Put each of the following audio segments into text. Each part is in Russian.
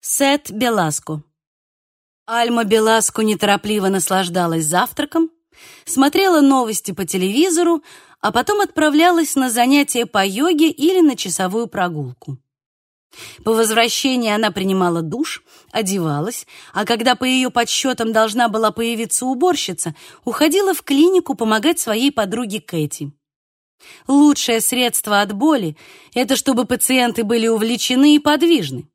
Сет Беласко. Альма Беласко неторопливо наслаждалась завтраком, смотрела новости по телевизору, а потом отправлялась на занятия по йоге или на часовую прогулку. По возвращении она принимала душ, одевалась, а когда по ее подсчетам должна была появиться уборщица, уходила в клинику помогать своей подруге Кэти. Лучшее средство от боли – это чтобы пациенты были увлечены и подвижны.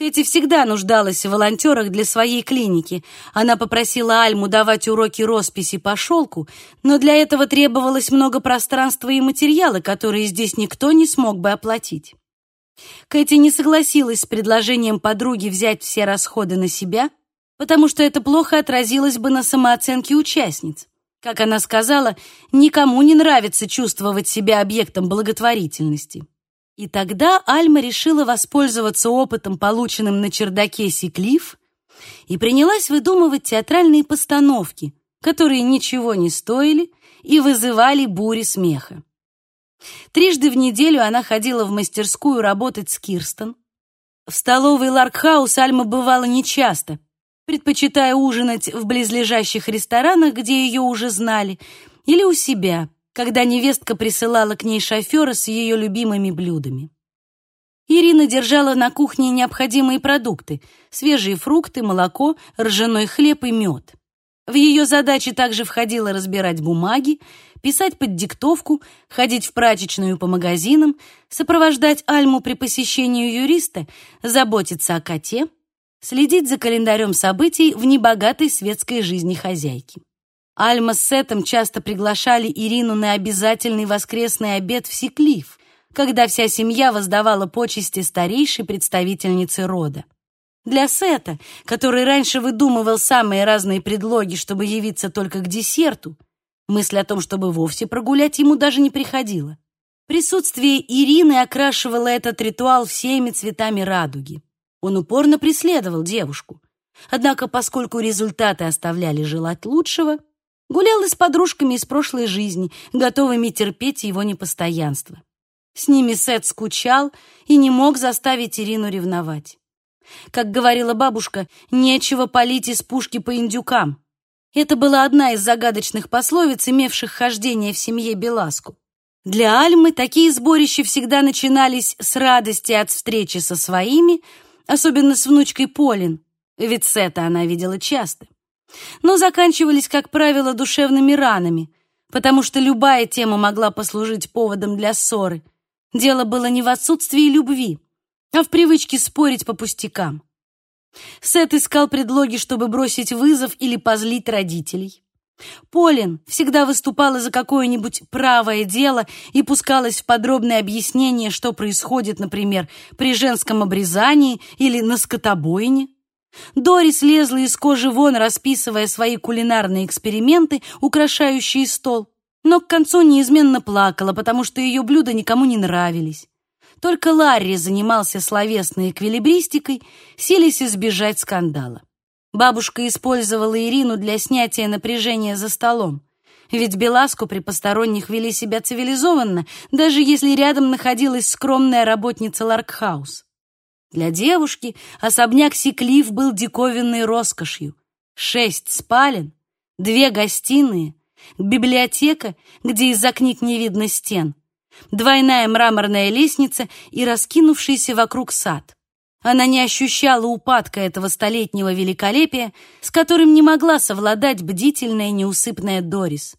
Кэти всегда нуждалась в волонтерах для своей клиники. Она попросила Альму давать уроки росписи по шелку, но для этого требовалось много пространства и материала, которые здесь никто не смог бы оплатить. Кэти не согласилась с предложением подруги взять все расходы на себя, потому что это плохо отразилось бы на самооценке участниц. Как она сказала, никому не нравится чувствовать себя объектом благотворительности. И тогда Альма решила воспользоваться опытом, полученным на чердаке Сиклиф, и принялась выдумывать театральные постановки, которые ничего не стоили и вызывали бури смеха. Трижды в неделю она ходила в мастерскую работать с Кирстен. В столовой Ларкхаус Альма бывала нечасто, предпочитая ужинать в близлежащих ресторанах, где ее уже знали, или у себя – когда невестка присылала к ней шофера с ее любимыми блюдами. Ирина держала на кухне необходимые продукты — свежие фрукты, молоко, ржаной хлеб и мед. В ее задачи также входило разбирать бумаги, писать под диктовку, ходить в прачечную по магазинам, сопровождать Альму при посещении юриста, заботиться о коте, следить за календарем событий в небогатой светской жизни хозяйки. Альма с Сетом часто приглашали Ирину на обязательный воскресный обед в Секлиф, когда вся семья воздавала почести старейшей представительнице рода. Для Сета, который раньше выдумывал самые разные предлоги, чтобы явиться только к десерту, мысль о том, чтобы вовсе прогулять, ему даже не приходила. Присутствие Ирины окрашивало этот ритуал всеми цветами радуги. Он упорно преследовал девушку. Однако, поскольку результаты оставляли желать лучшего, Гулял и с подружками из прошлой жизни, готовыми терпеть его непостоянство. С ними Сет скучал и не мог заставить Ирину ревновать. Как говорила бабушка, нечего палить из пушки по индюкам. Это была одна из загадочных пословиц, имевших хождение в семье Беласку. Для Альмы такие сборища всегда начинались с радости от встречи со своими, особенно с внучкой Полин, ведь Сета она видела часто но заканчивались, как правило, душевными ранами, потому что любая тема могла послужить поводом для ссоры. Дело было не в отсутствии любви, а в привычке спорить по пустякам. Сет искал предлоги, чтобы бросить вызов или позлить родителей. Полин всегда выступала за какое-нибудь правое дело и пускалась в подробные объяснения, что происходит, например, при женском обрезании или на скотобойне. Дорис лезла из кожи вон, расписывая свои кулинарные эксперименты, украшающие стол, но к концу неизменно плакала, потому что ее блюда никому не нравились. Только Ларри занимался словесной эквилибристикой, силясь избежать скандала. Бабушка использовала Ирину для снятия напряжения за столом. Ведь Беласко при посторонних вели себя цивилизованно, даже если рядом находилась скромная работница Ларкхаус. Для девушки особняк Сиклиф был диковинной роскошью. Шесть спален, две гостиные, библиотека, где из-за книг не видно стен, двойная мраморная лестница и раскинувшийся вокруг сад. Она не ощущала упадка этого столетнего великолепия, с которым не могла совладать бдительная неусыпная Дорис.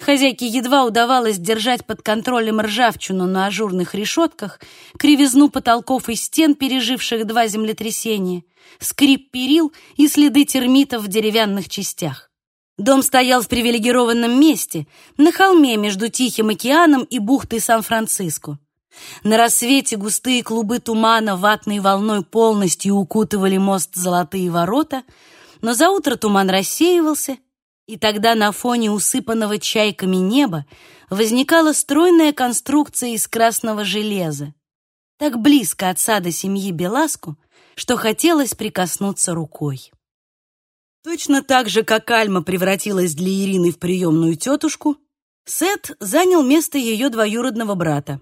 Хозяйке едва удавалось держать под контролем ржавчину на ажурных решетках, кривизну потолков и стен, переживших два землетрясения, скрип перил и следы термитов в деревянных частях. Дом стоял в привилегированном месте, на холме между Тихим океаном и бухтой Сан-Франциско. На рассвете густые клубы тумана ватной волной полностью укутывали мост Золотые ворота, но за утро туман рассеивался, и тогда на фоне усыпанного чайками неба возникала стройная конструкция из красного железа, так близко от сада семьи Беласку, что хотелось прикоснуться рукой. Точно так же, как Альма превратилась для Ирины в приемную тетушку, Сет занял место ее двоюродного брата.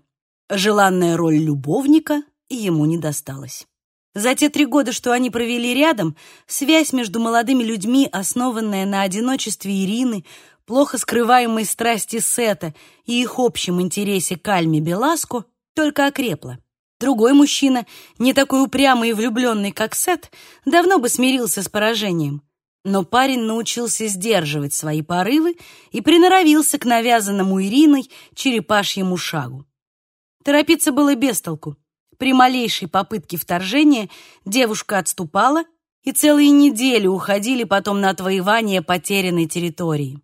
Желанная роль любовника ему не досталась. За те три года, что они провели рядом, связь между молодыми людьми, основанная на одиночестве Ирины, плохо скрываемой страсти Сета и их общем интересе к Альме Беласко, только окрепла. Другой мужчина, не такой упрямый и влюбленный, как Сет, давно бы смирился с поражением. Но парень научился сдерживать свои порывы и приноровился к навязанному Ириной черепашьему шагу. Торопиться было без толку. При малейшей попытке вторжения девушка отступала, и целые недели уходили потом на отвоевание потерянной территории.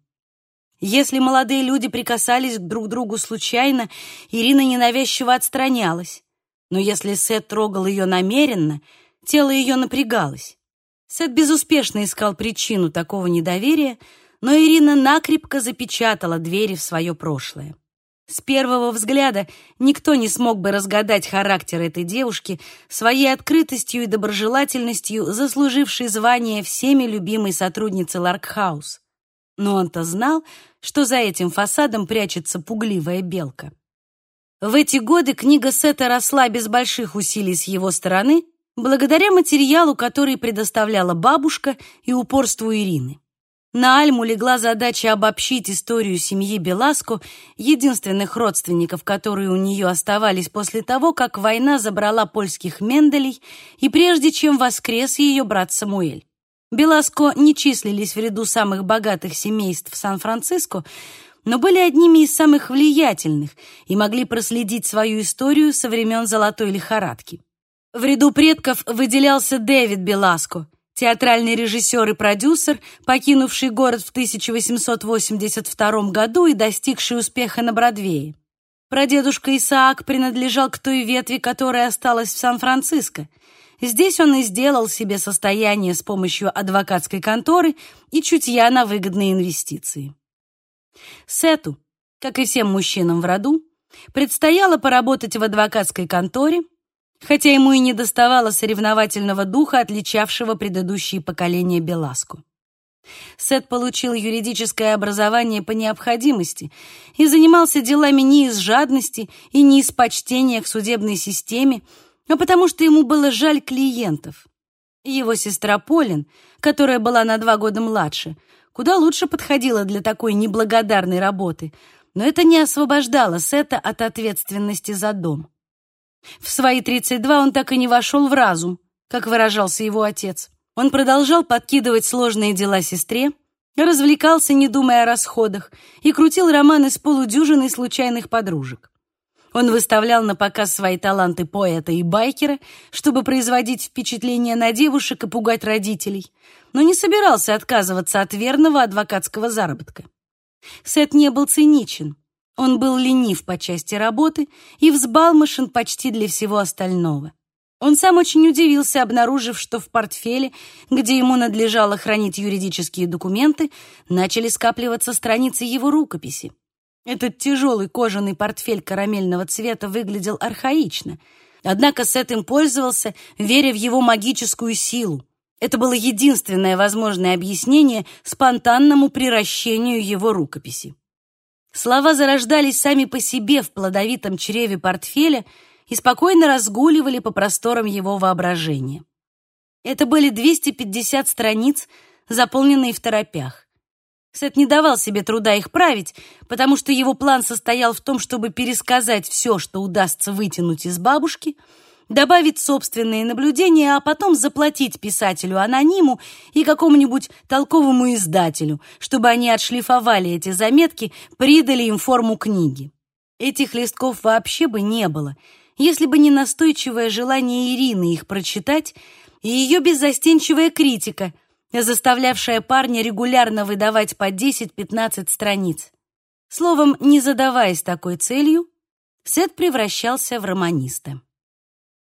Если молодые люди прикасались друг к другу случайно, Ирина ненавязчиво отстранялась. Но если Сет трогал ее намеренно, тело ее напрягалось. Сет безуспешно искал причину такого недоверия, но Ирина накрепко запечатала двери в свое прошлое. С первого взгляда никто не смог бы разгадать характер этой девушки своей открытостью и доброжелательностью, заслужившей звание всеми любимой сотрудницы Ларкхаус. Но он-то знал, что за этим фасадом прячется пугливая белка. В эти годы книга Сета росла без больших усилий с его стороны, благодаря материалу, который предоставляла бабушка и упорству Ирины. На Альму легла задача обобщить историю семьи Беласко, единственных родственников, которые у нее оставались после того, как война забрала польских Менделей и прежде чем воскрес ее брат Самуэль. Беласко не числились в ряду самых богатых семейств Сан-Франциско, но были одними из самых влиятельных и могли проследить свою историю со времен золотой лихорадки. В ряду предков выделялся Дэвид Беласко – театральный режиссер и продюсер, покинувший город в 1882 году и достигший успеха на Бродвее. Прадедушка Исаак принадлежал к той ветви, которая осталась в Сан-Франциско. Здесь он и сделал себе состояние с помощью адвокатской конторы и чутья на выгодные инвестиции. Сету, как и всем мужчинам в роду, предстояло поработать в адвокатской конторе, хотя ему и не доставало соревновательного духа, отличавшего предыдущие поколения Беласку. Сет получил юридическое образование по необходимости и занимался делами не из жадности и не из почтения к судебной системе, а потому что ему было жаль клиентов. Его сестра Полин, которая была на два года младше, куда лучше подходила для такой неблагодарной работы, но это не освобождало Сета от ответственности за дом. В свои 32 он так и не вошел в разум, как выражался его отец. Он продолжал подкидывать сложные дела сестре, развлекался, не думая о расходах, и крутил романы с полудюжиной случайных подружек. Он выставлял на показ свои таланты поэта и байкера, чтобы производить впечатление на девушек и пугать родителей, но не собирался отказываться от верного адвокатского заработка. Сет не был циничен. Он был ленив по части работы и взбалмошен почти для всего остального. Он сам очень удивился, обнаружив, что в портфеле, где ему надлежало хранить юридические документы, начали скапливаться страницы его рукописи. Этот тяжелый кожаный портфель карамельного цвета выглядел архаично, однако Сет им пользовался, веря в его магическую силу. Это было единственное возможное объяснение спонтанному приращению его рукописи. Слова зарождались сами по себе в плодовитом чреве портфеля и спокойно разгуливали по просторам его воображения. Это были 250 страниц, заполненные в торопях. Сет не давал себе труда их править, потому что его план состоял в том, чтобы пересказать все, что удастся вытянуть из бабушки — добавить собственные наблюдения, а потом заплатить писателю-анониму и какому-нибудь толковому издателю, чтобы они отшлифовали эти заметки, придали им форму книги. Этих листков вообще бы не было, если бы не настойчивое желание Ирины их прочитать и ее беззастенчивая критика, заставлявшая парня регулярно выдавать по 10-15 страниц. Словом, не задаваясь такой целью, Сет превращался в романиста.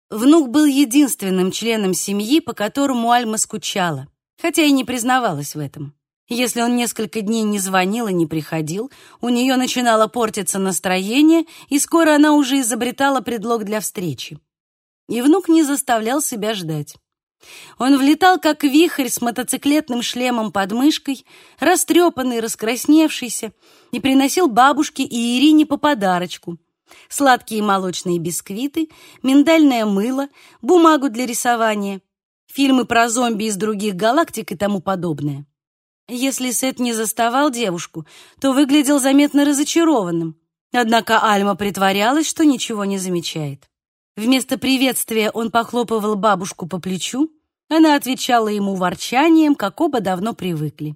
Внук был единственным членом семьи, по которому Альма скучала, хотя и не признавалась в этом. Если он несколько дней не звонил и не приходил, у нее начинало портиться настроение, и скоро она уже изобретала предлог для встречи. И внук не заставлял себя ждать. Он влетал, как вихрь с мотоциклетным шлемом под мышкой, растрепанный, раскрасневшийся, и приносил бабушке и Ирине по подарочку, Сладкие молочные бисквиты, миндальное мыло, бумагу для рисования, фильмы про зомби из других галактик и тому подобное. Если Сет не заставал девушку, то выглядел заметно разочарованным. Однако Альма притворялась, что ничего не замечает. Вместо приветствия он похлопывал бабушку по плечу, она отвечала ему ворчанием, как оба давно привыкли.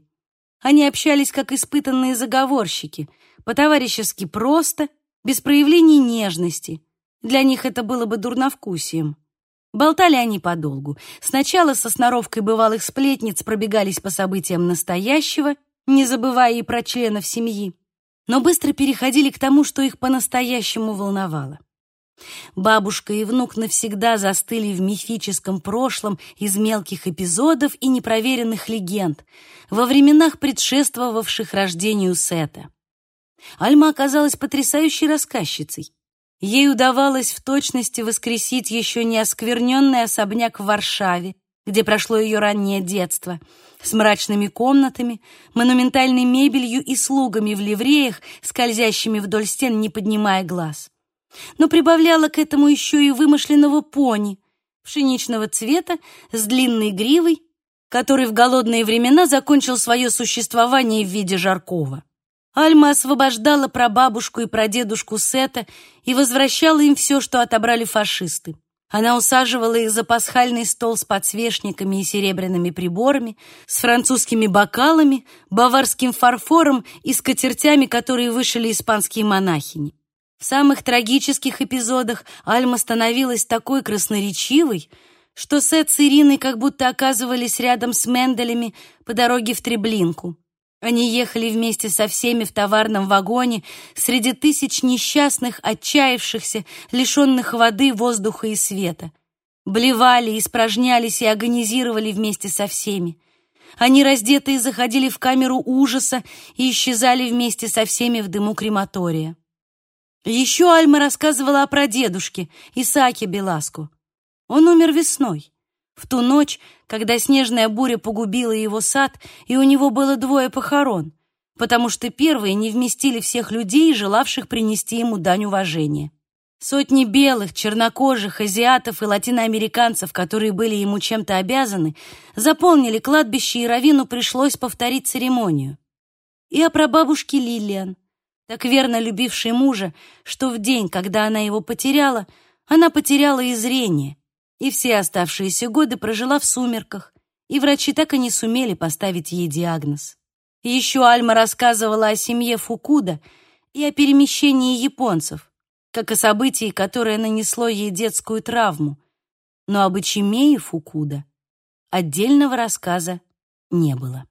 Они общались как испытанные заговорщики, по-товарищески просто, без проявлений нежности. Для них это было бы дурновкусием. Болтали они подолгу. Сначала со сноровкой бывалых сплетниц пробегались по событиям настоящего, не забывая и про членов семьи, но быстро переходили к тому, что их по-настоящему волновало. Бабушка и внук навсегда застыли в мифическом прошлом из мелких эпизодов и непроверенных легенд, во временах, предшествовавших рождению Сета. Альма оказалась потрясающей рассказчицей. Ей удавалось в точности воскресить еще не оскверненный особняк в Варшаве, где прошло ее раннее детство, с мрачными комнатами, монументальной мебелью и слугами в ливреях, скользящими вдоль стен, не поднимая глаз но прибавляла к этому еще и вымышленного пони, пшеничного цвета, с длинной гривой, который в голодные времена закончил свое существование в виде жаркого. Альма освобождала прабабушку и прадедушку Сета и возвращала им все, что отобрали фашисты. Она усаживала их за пасхальный стол с подсвечниками и серебряными приборами, с французскими бокалами, баварским фарфором и скатертями, которые вышили испанские монахини. В самых трагических эпизодах Альма становилась такой красноречивой, что Сет с Ириной как будто оказывались рядом с Менделями по дороге в Треблинку. Они ехали вместе со всеми в товарном вагоне среди тысяч несчастных, отчаявшихся, лишенных воды, воздуха и света. Блевали, испражнялись и агонизировали вместе со всеми. Они раздетые заходили в камеру ужаса и исчезали вместе со всеми в дыму крематория. Еще Альма рассказывала о прадедушке Исааке Беласку. Он умер весной, в ту ночь, когда снежная буря погубила его сад, и у него было двое похорон, потому что первые не вместили всех людей, желавших принести ему дань уважения. Сотни белых, чернокожих, азиатов и латиноамериканцев, которые были ему чем-то обязаны, заполнили кладбище, и Равину пришлось повторить церемонию. И о прабабушке Лилиан, так верно любившей мужа, что в день, когда она его потеряла, она потеряла и зрение, и все оставшиеся годы прожила в сумерках, и врачи так и не сумели поставить ей диагноз. Еще Альма рассказывала о семье Фукуда и о перемещении японцев, как о событии, которое нанесло ей детскую травму. Но об Ичимее Фукуда отдельного рассказа не было.